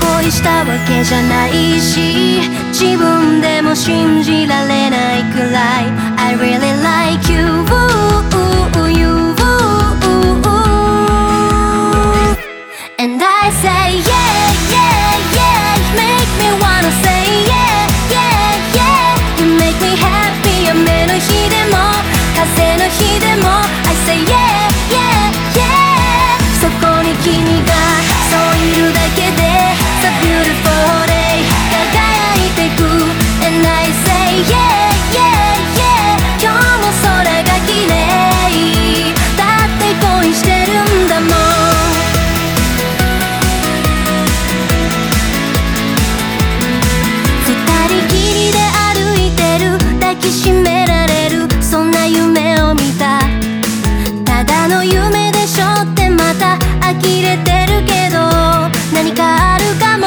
恋したわけじゃないし自分でも信じられないくらい。I really like you, you あの夢でしょってまた呆れてるけど何かあるかも。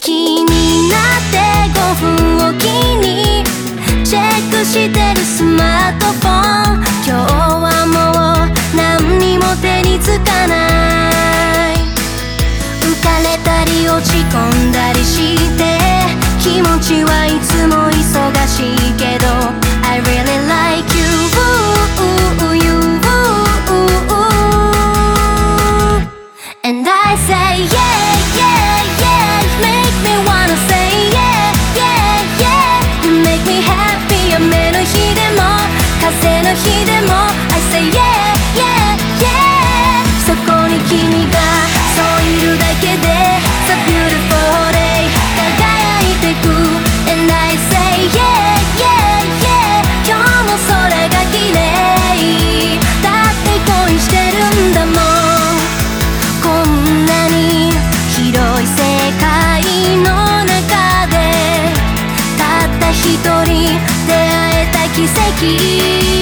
気になって5分おきにチェックしてるスマートフォン。一人出会えた奇跡